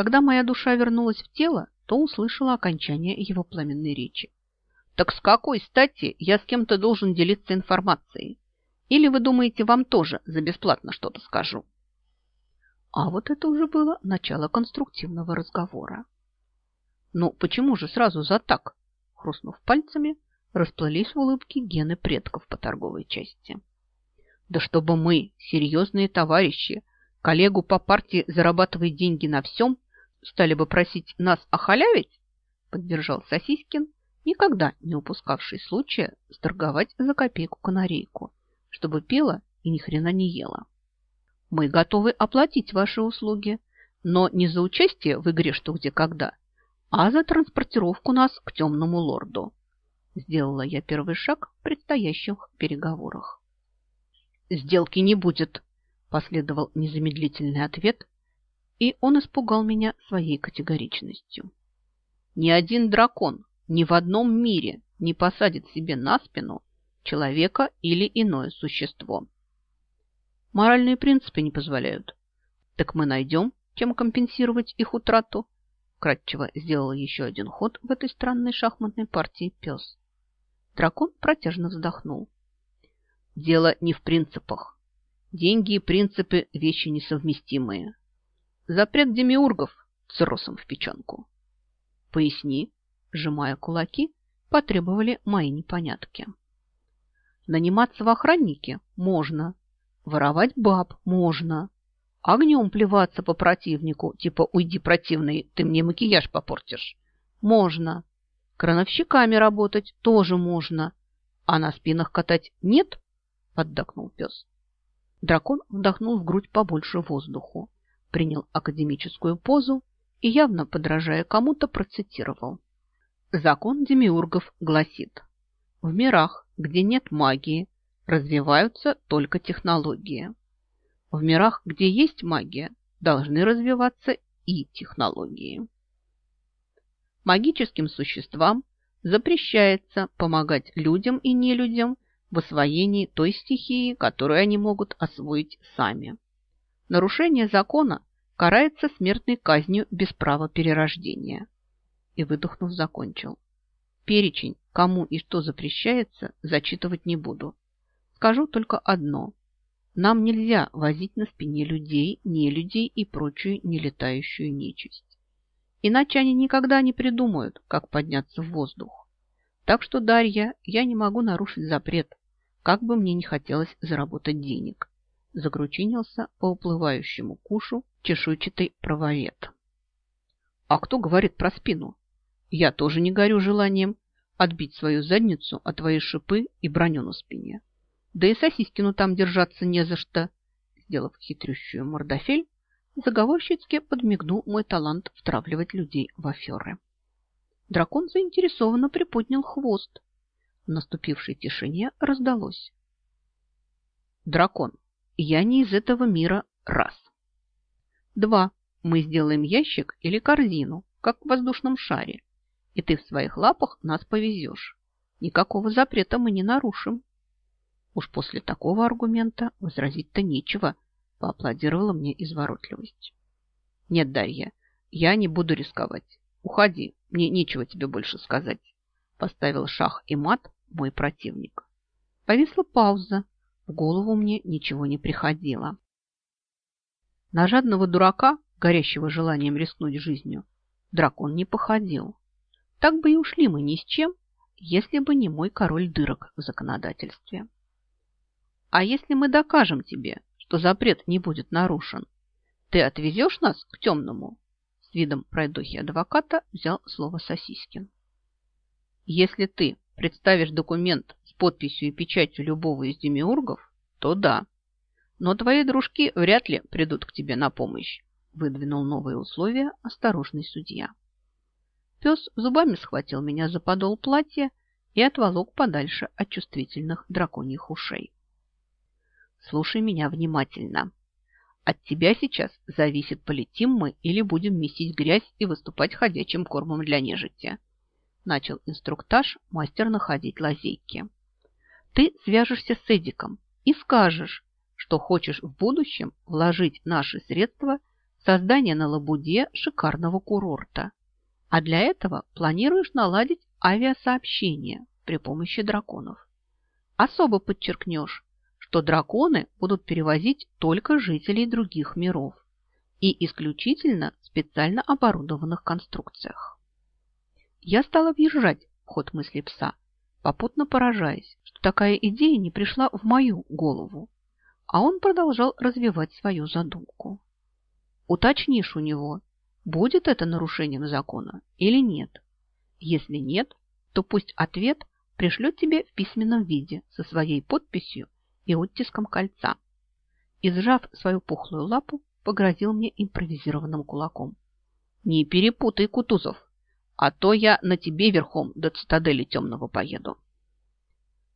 Когда моя душа вернулась в тело, то услышала окончание его пламенной речи. Так с какой стати я с кем-то должен делиться информацией? Или вы думаете, вам тоже за бесплатно что-то скажу? А вот это уже было начало конструктивного разговора. Ну, почему же сразу за так? Хрустнув пальцами, расплылись в улыбке гены предков по торговой части. Да чтобы мы, серьезные товарищи, коллегу по партии зарабатывать деньги на всем, стали бы просить нас охалявить, поддержал Сосискин, никогда не упускавший случая сторговать за копейку канарейку, чтобы пела и ни хрена не ела. Мы готовы оплатить ваши услуги, но не за участие в игре «Что, где, когда», а за транспортировку нас к темному лорду. Сделала я первый шаг в предстоящих переговорах. «Сделки не будет», – последовал незамедлительный ответ, и он испугал меня своей категоричностью. «Ни один дракон ни в одном мире не посадит себе на спину человека или иное существо. Моральные принципы не позволяют. Так мы найдем, чем компенсировать их утрату. Кратчево сделал еще один ход в этой странной шахматной партии пес. Дракон протяжно вздохнул. Дело не в принципах. Деньги и принципы – вещи несовместимые. Запрет демиургов цирросом в печенку. Поясни, сжимая кулаки, потребовали мои непонятки. Наниматься в охранники можно, Воровать баб можно. Огнем плеваться по противнику, типа «Уйди, противный, ты мне макияж попортишь». Можно. Крановщиками работать тоже можно. А на спинах катать нет? Поддакнул пес. Дракон вдохнул в грудь побольше воздуху, принял академическую позу и, явно подражая кому-то, процитировал. Закон демиургов гласит, в мирах, где нет магии, развиваются только технологии. В мирах, где есть магия, должны развиваться и технологии. Магическим существам запрещается помогать людям и нелюдям в освоении той стихии, которую они могут освоить сами. Нарушение закона карается смертной казнью без права перерождения. И, выдохнув, закончил. Перечень, кому и что запрещается, зачитывать не буду. Скажу только одно. Нам нельзя возить на спине людей, нелюдей и прочую нелетающую нечисть. Иначе они никогда не придумают, как подняться в воздух. Так что, Дарья, я не могу нарушить запрет, как бы мне не хотелось заработать денег. Загручинился по уплывающему кушу чешуйчатый правовед. А кто говорит про спину? Я тоже не горю желанием отбить свою задницу от твоей шипы и броню на спине. Да и Сосискину там держаться не за что. Сделав хитрющую мордофель, заговорщицки подмигнул мой талант втравливать людей в аферы. Дракон заинтересованно приподнял хвост. В наступившей тишине раздалось. Дракон, я не из этого мира раз. Два. Мы сделаем ящик или корзину, как в воздушном шаре, и ты в своих лапах нас повезешь. Никакого запрета мы не нарушим. Уж после такого аргумента возразить-то нечего, поаплодировала мне изворотливость. Нет, Дарья, я не буду рисковать. Уходи, мне нечего тебе больше сказать. Поставил шах и мат мой противник. Повисла пауза. В голову мне ничего не приходило. На жадного дурака, горящего желанием рискнуть жизнью, дракон не походил. Так бы и ушли мы ни с чем, если бы не мой король дырок в законодательстве. А если мы докажем тебе, что запрет не будет нарушен, ты отвезешь нас к темному? С видом пройдохи адвоката взял слово Сосискин. Если ты представишь документ с подписью и печатью любого из демиургов, то да. Но твои дружки вряд ли придут к тебе на помощь, выдвинул новые условия осторожный судья. Пес зубами схватил меня за подол платья и отволок подальше от чувствительных драконьих ушей. Слушай меня внимательно. От тебя сейчас зависит, полетим мы или будем месить грязь и выступать ходячим кормом для нежити. Начал инструктаж мастер находить лазейки. Ты свяжешься с Эдиком и скажешь, что хочешь в будущем вложить наши средства создание на Лабуде шикарного курорта. А для этого планируешь наладить авиасообщение при помощи драконов. Особо подчеркнешь, что драконы будут перевозить только жителей других миров и исключительно в специально оборудованных конструкциях. Я стала въезжать в ход мысли пса, попутно поражаясь, что такая идея не пришла в мою голову, а он продолжал развивать свою задумку. Уточнишь у него, будет это нарушением закона или нет. Если нет, то пусть ответ пришлет тебе в письменном виде со своей подписью и оттиском кольца. И, сжав свою пухлую лапу, погрозил мне импровизированным кулаком. «Не перепутай, Кутузов, а то я на тебе верхом до цитадели темного поеду».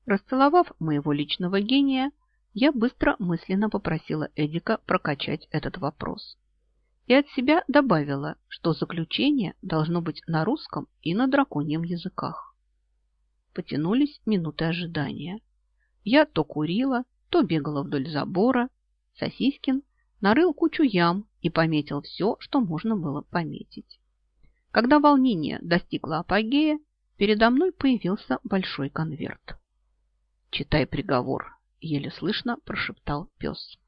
Расцеловав моего личного гения, я быстро мысленно попросила Эдика прокачать этот вопрос. И от себя добавила, что заключение должно быть на русском и на драконьем языках. Потянулись минуты ожидания. Я то курила, то бегала вдоль забора. Сосискин нарыл кучу ям и пометил все, что можно было пометить. Когда волнение достигло апогея, передо мной появился большой конверт. «Читай приговор», — еле слышно прошептал пес.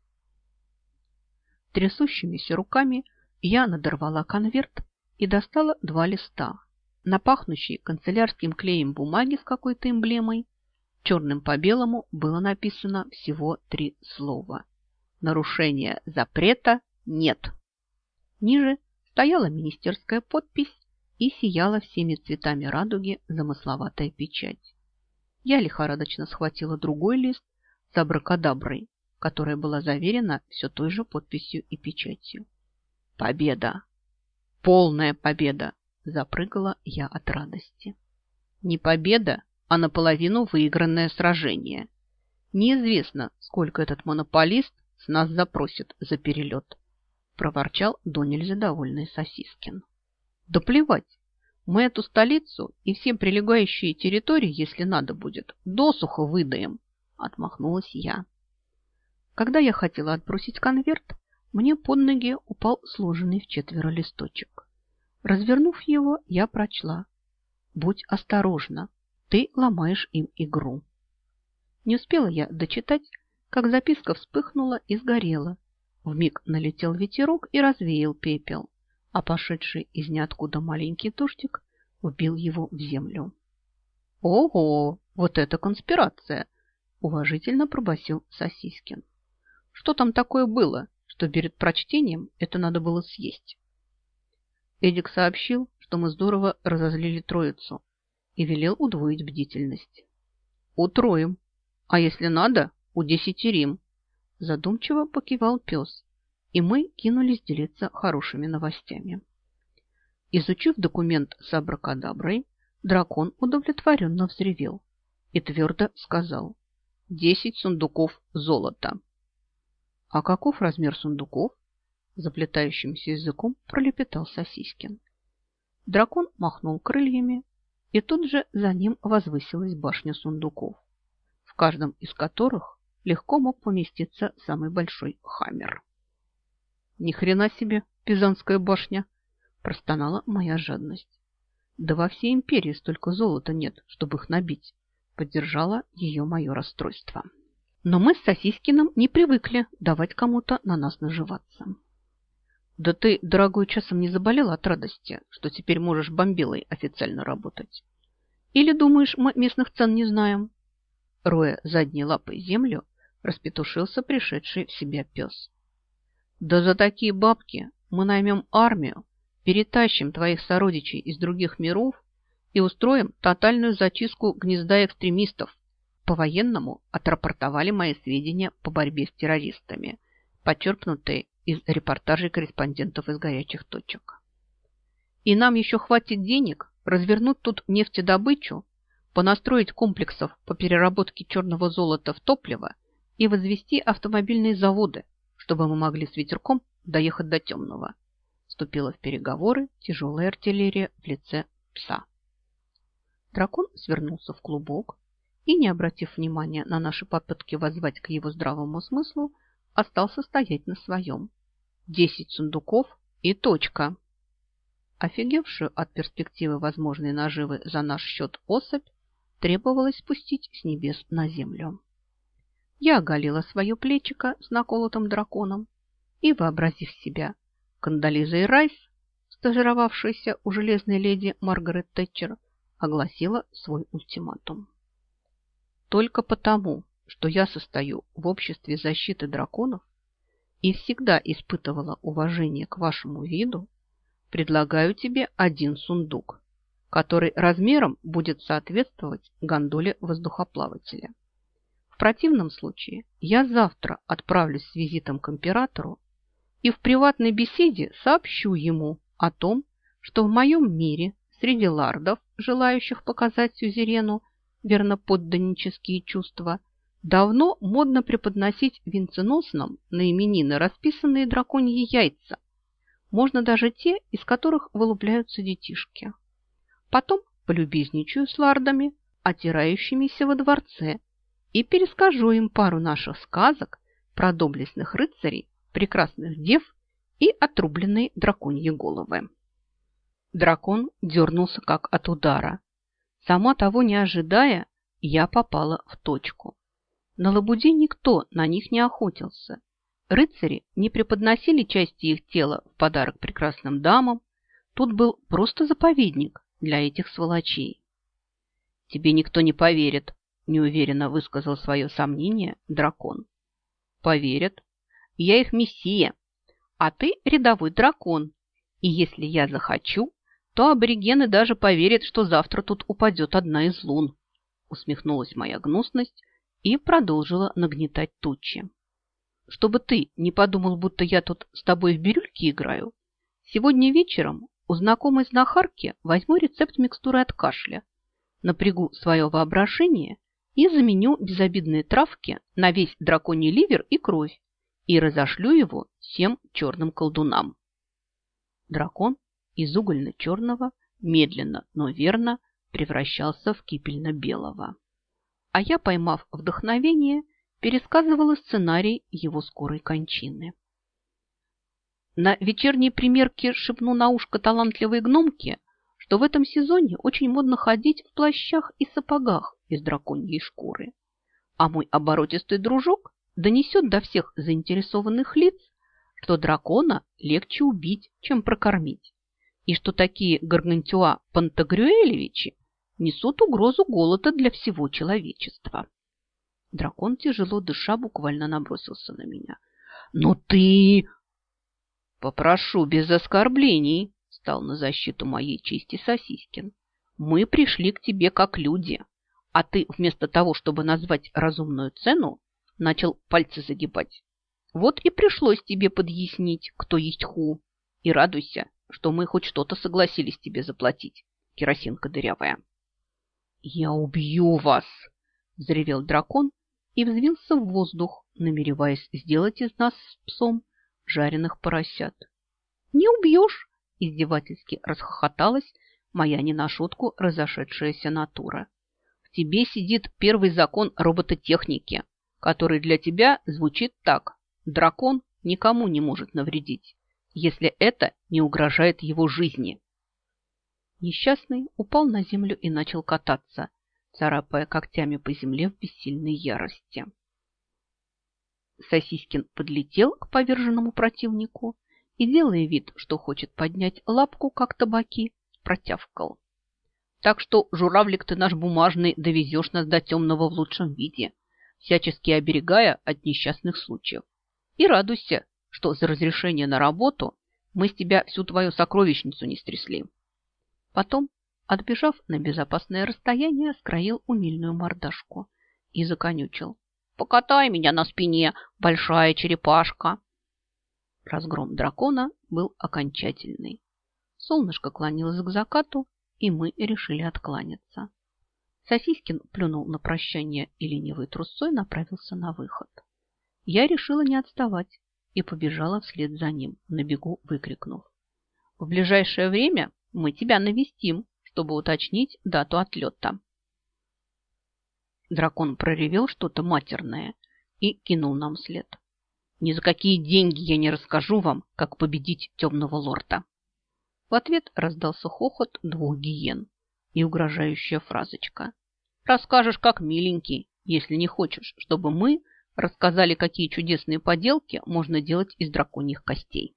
Трясущимися руками я надорвала конверт и достала два листа. На пахнущей канцелярским клеем бумаги с какой-то эмблемой черным по белому было написано всего три слова. Нарушение запрета нет. Ниже стояла министерская подпись и сияла всеми цветами радуги замысловатая печать. Я лихорадочно схватила другой лист с абракадаброй, которая была заверена все той же подписью и печатью. Победа! Полная победа! Запрыгала я от радости. Не победа, а наполовину выигранное сражение. Неизвестно, сколько этот монополист с нас запросит за перелет, проворчал до нельзя довольный Сосискин. Да плевать, мы эту столицу и все прилегающие территории, если надо будет, досуха выдаем, отмахнулась я. Когда я хотела отбросить конверт, мне под ноги упал сложенный в четверо листочек. Развернув его, я прочла. Будь осторожна, ты ломаешь им игру. Не успела я дочитать, как записка вспыхнула и сгорела. Вмиг налетел ветерок и развеял пепел а пошедший из ниоткуда маленький дождик убил его в землю. «Ого, вот это конспирация!» – уважительно пробасил Сосискин. «Что там такое было, что перед прочтением это надо было съесть?» Эдик сообщил, что мы здорово разозлили троицу и велел удвоить бдительность. «Утроим, а если надо, удесятерим», – задумчиво покивал пес и мы кинулись делиться хорошими новостями. Изучив документ с абракадаброй, дракон удовлетворенно взревел и твердо сказал «Десять сундуков золота». «А каков размер сундуков?» Заплетающимся языком пролепетал Сосискин. Дракон махнул крыльями, и тут же за ним возвысилась башня сундуков, в каждом из которых легко мог поместиться самый большой хаммер. Ни хрена себе, Пизанская башня, простонала моя жадность. Да во всей империи столько золота нет, чтобы их набить, поддержала ее мое расстройство. Но мы с Сосискиным не привыкли давать кому-то на нас наживаться. Да ты, дорогой, часом не заболела от радости, что теперь можешь бомбилой официально работать? Или думаешь, мы местных цен не знаем? Роя задней лапой землю, распетушился пришедший в себя пес. Да за такие бабки мы наймем армию, перетащим твоих сородичей из других миров и устроим тотальную зачистку гнезда экстремистов. По-военному отрапортовали мои сведения по борьбе с террористами, почерпнутые из репортажей корреспондентов из горячих точек. И нам еще хватит денег развернуть тут нефтедобычу, понастроить комплексов по переработке черного золота в топливо и возвести автомобильные заводы – чтобы мы могли с ветерком доехать до темного. Вступила в переговоры тяжелая артиллерия в лице пса. Дракон свернулся в клубок и, не обратив внимания на наши попытки воззвать к его здравому смыслу, остался стоять на своем. Десять сундуков и точка. Офигевшую от перспективы возможной наживы за наш счет особь требовалось спустить с небес на землю. Я оголила свое плечико с наколотым драконом и, вообразив себя Кандализой Райс, стажировавшейся у железной леди Маргарет Тэтчер, огласила свой ультиматум. Только потому, что я состою в обществе защиты драконов и всегда испытывала уважение к вашему виду, предлагаю тебе один сундук, который размером будет соответствовать гондоле воздухоплавателя. В противном случае я завтра отправлюсь с визитом к императору и в приватной беседе сообщу ему о том, что в моем мире среди лардов, желающих показать сюзерену верноподданнические чувства, давно модно преподносить венценосным на именины расписанные драконьи яйца. Можно даже те, из которых вылупляются детишки. Потом полюбезничаю с лардами, отирающимися во дворце, и перескажу им пару наших сказок про доблестных рыцарей, прекрасных дев и отрубленные драконьи головы. Дракон дернулся как от удара. Сама того не ожидая, я попала в точку. На лабуде никто на них не охотился. Рыцари не преподносили части их тела в подарок прекрасным дамам. Тут был просто заповедник для этих сволочей. «Тебе никто не поверит», – неуверенно высказал свое сомнение дракон. «Поверят. Я их мессия, а ты рядовой дракон. И если я захочу, то аборигены даже поверят, что завтра тут упадет одна из лун. Усмехнулась моя гнусность и продолжила нагнетать тучи. Чтобы ты не подумал, будто я тут с тобой в бирюльке играю, сегодня вечером у знакомой знахарки возьму рецепт микстуры от кашля, напрягу свое воображение и заменю безобидные травки на весь драконий ливер и кровь и разошлю его всем черным колдунам. Дракон из угольно-черного медленно, но верно превращался в кипельно-белого. А я, поймав вдохновение, пересказывала сценарий его скорой кончины. На вечерней примерке шепну на ушко талантливой гномке, что в этом сезоне очень модно ходить в плащах и сапогах из драконьей шкуры. А мой оборотистый дружок донесет до всех заинтересованных лиц, что дракона легче убить, чем прокормить и что такие Гаргантюа Пантагрюэлевичи несут угрозу голода для всего человечества. Дракон, тяжело дыша, буквально набросился на меня. «Ну ты...» «Попрошу без оскорблений», — стал на защиту моей чести Сосискин. «Мы пришли к тебе как люди, а ты вместо того, чтобы назвать разумную цену, начал пальцы загибать. Вот и пришлось тебе подъяснить, кто есть ху. И радуйся, что мы хоть что-то согласились тебе заплатить, керосинка дырявая. «Я убью вас!» – взревел дракон и взвился в воздух, намереваясь сделать из нас с псом жареных поросят. «Не убьешь!» – издевательски расхохоталась моя не на шутку разошедшаяся натура. «В тебе сидит первый закон робототехники, который для тебя звучит так. Дракон никому не может навредить если это не угрожает его жизни. Несчастный упал на землю и начал кататься, царапая когтями по земле в бессильной ярости. Сосискин подлетел к поверженному противнику и, делая вид, что хочет поднять лапку, как табаки, протявкал. Так что, журавлик ты наш бумажный, довезешь нас до темного в лучшем виде, всячески оберегая от несчастных случаев. И радуйся, что за разрешение на работу мы с тебя всю твою сокровищницу не стрясли. Потом, отбежав на безопасное расстояние, скроил умильную мордашку и законючил. «Покатай меня на спине, большая черепашка!» Разгром дракона был окончательный. Солнышко клонилось к закату, и мы решили откланяться. Сосискин плюнул на прощание и ленивой трусцой направился на выход. Я решила не отставать и побежала вслед за ним, на бегу выкрикнув. «В ближайшее время мы тебя навестим, чтобы уточнить дату отлета». Дракон проревел что-то матерное и кинул нам след. Ни за какие деньги я не расскажу вам, как победить темного лорда. В ответ раздался хохот двух гиен и угрожающая фразочка. Расскажешь, как миленький, если не хочешь, чтобы мы рассказали, какие чудесные поделки можно делать из драконьих костей.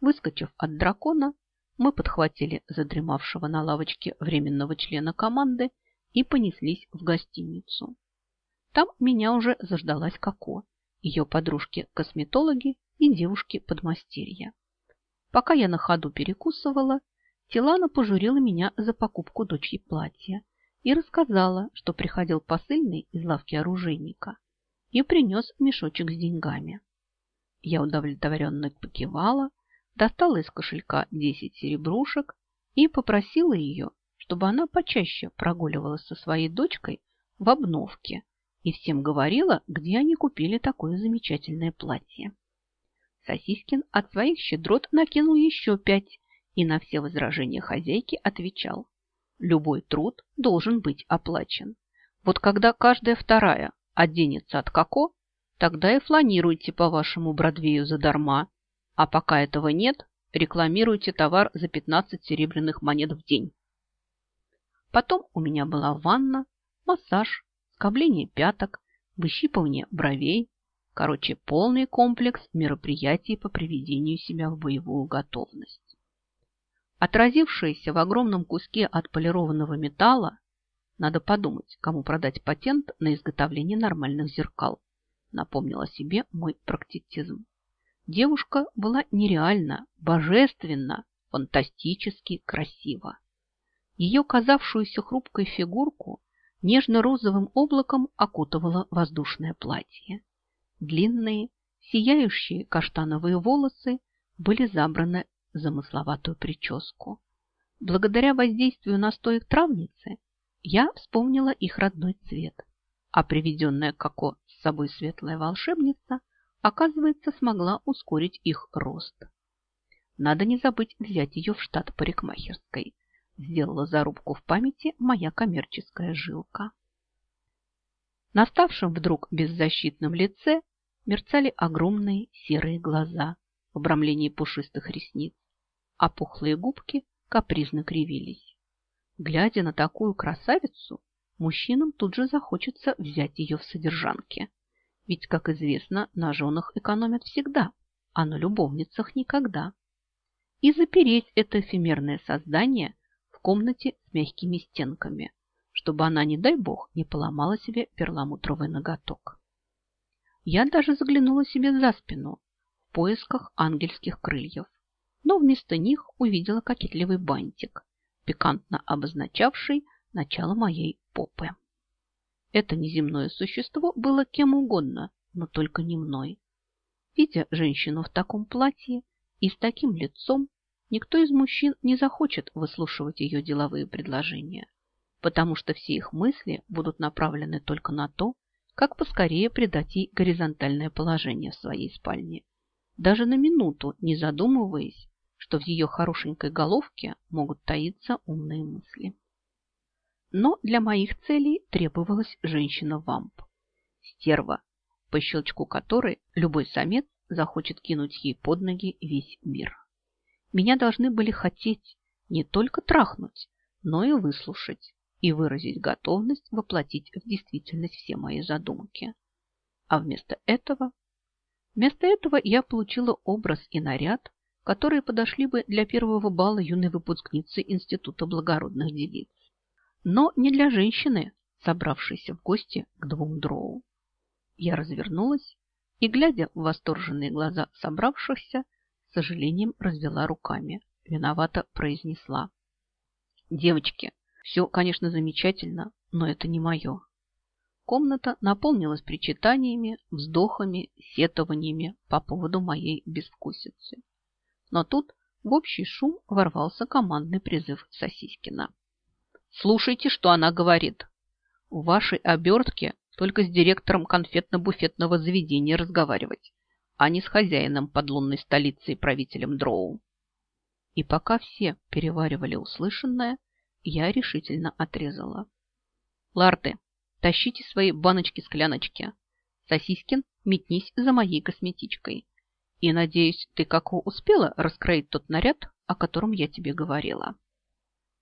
Выскочив от дракона, мы подхватили задремавшего на лавочке временного члена команды и понеслись в гостиницу. Там меня уже заждалась Коко, ее подружки-косметологи и девушки-подмастерья. Пока я на ходу перекусывала, Тилана пожурила меня за покупку дочери платья и рассказала, что приходил посыльный из лавки оружейника и принес мешочек с деньгами. Я удовлетворенно покивала, достала из кошелька 10 серебрушек и попросила ее, чтобы она почаще прогуливалась со своей дочкой в обновке и всем говорила, где они купили такое замечательное платье. Сосискин от своих щедрот накинул еще пять и на все возражения хозяйки отвечал. Любой труд должен быть оплачен. Вот когда каждая вторая оденется от како, тогда и фланируйте по вашему Бродвею задарма, а пока этого нет, рекламируйте товар за 15 серебряных монет в день. Потом у меня была ванна, массаж, скобление пяток, выщипывание бровей, Короче, полный комплекс мероприятий по приведению себя в боевую готовность. Отразившееся в огромном куске отполированного металла, надо подумать, кому продать патент на изготовление нормальных зеркал, напомнила себе мой практицизм. Девушка была нереально, божественно, фантастически красива. Ее казавшуюся хрупкой фигурку нежно-розовым облаком окутывало воздушное платье. Длинные, сияющие каштановые волосы были забраны замысловатую прическу. Благодаря воздействию настоек травницы я вспомнила их родной цвет, а приведенная Коко с собой светлая волшебница, оказывается, смогла ускорить их рост. Надо не забыть взять ее в штат парикмахерской. Сделала зарубку в памяти моя коммерческая жилка. На ставшем вдруг беззащитном лице мерцали огромные серые глаза в обрамлении пушистых ресниц, а пухлые губки капризно кривились. Глядя на такую красавицу, мужчинам тут же захочется взять ее в содержанке. Ведь, как известно, на женах экономят всегда, а на любовницах никогда. И запереть это эфемерное создание в комнате с мягкими стенками, чтобы она, не дай бог, не поломала себе перламутровый ноготок. Я даже заглянула себе за спину в поисках ангельских крыльев, но вместо них увидела кокетливый бантик, пикантно обозначавший начало моей попы. Это неземное существо было кем угодно, но только не мной. Видя женщину в таком платье и с таким лицом, никто из мужчин не захочет выслушивать ее деловые предложения потому что все их мысли будут направлены только на то, как поскорее придать ей горизонтальное положение своей спальне, даже на минуту не задумываясь, что в ее хорошенькой головке могут таиться умные мысли. Но для моих целей требовалась женщина-вамп, стерва, по щелчку которой любой самец захочет кинуть ей под ноги весь мир. Меня должны были хотеть не только трахнуть, но и выслушать, и выразить готовность воплотить в действительность все мои задумки. А вместо этого... Вместо этого я получила образ и наряд, которые подошли бы для первого бала юной выпускницы Института благородных девиц. Но не для женщины, собравшейся в гости к двум дроу. Я развернулась и, глядя в восторженные глаза собравшихся, с сожалением развела руками. Виновато произнесла. «Девочки, все, конечно, замечательно, но это не мое. Комната наполнилась причитаниями, вздохами, сетованиями по поводу моей безвкусицы. Но тут в общий шум ворвался командный призыв Сосискина. «Слушайте, что она говорит. В вашей обертке только с директором конфетно-буфетного заведения разговаривать, а не с хозяином подлунной столицы и правителем Дроу». И пока все переваривали услышанное, я решительно отрезала. Ларты, тащите свои баночки-скляночки. Сосискин, метнись за моей косметичкой. И, надеюсь, ты, как успела раскроить тот наряд, о котором я тебе говорила.